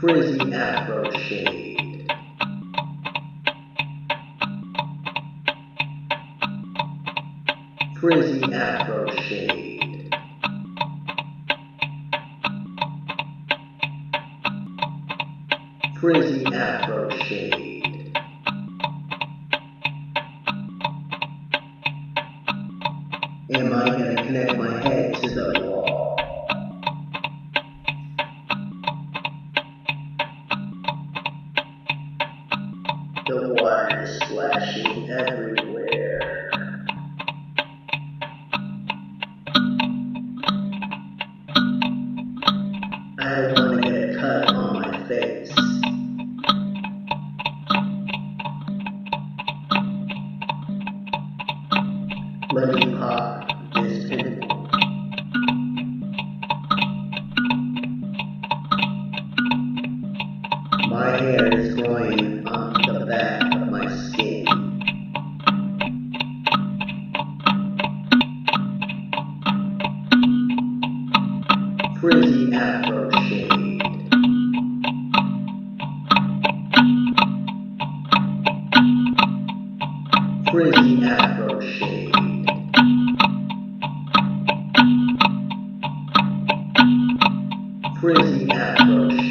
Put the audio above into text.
Frizzy Afro Shade. Frizzy Afro Shade. Frizzy Afro Shade. Am I gonna connect my head to the wall? The water is splashing everywhere. I want to get a cut on my face. Let me pop this pimple. My hair is Frizzy Afro Shade. Frizzy Afro Shade. Frizzy Afro Shade.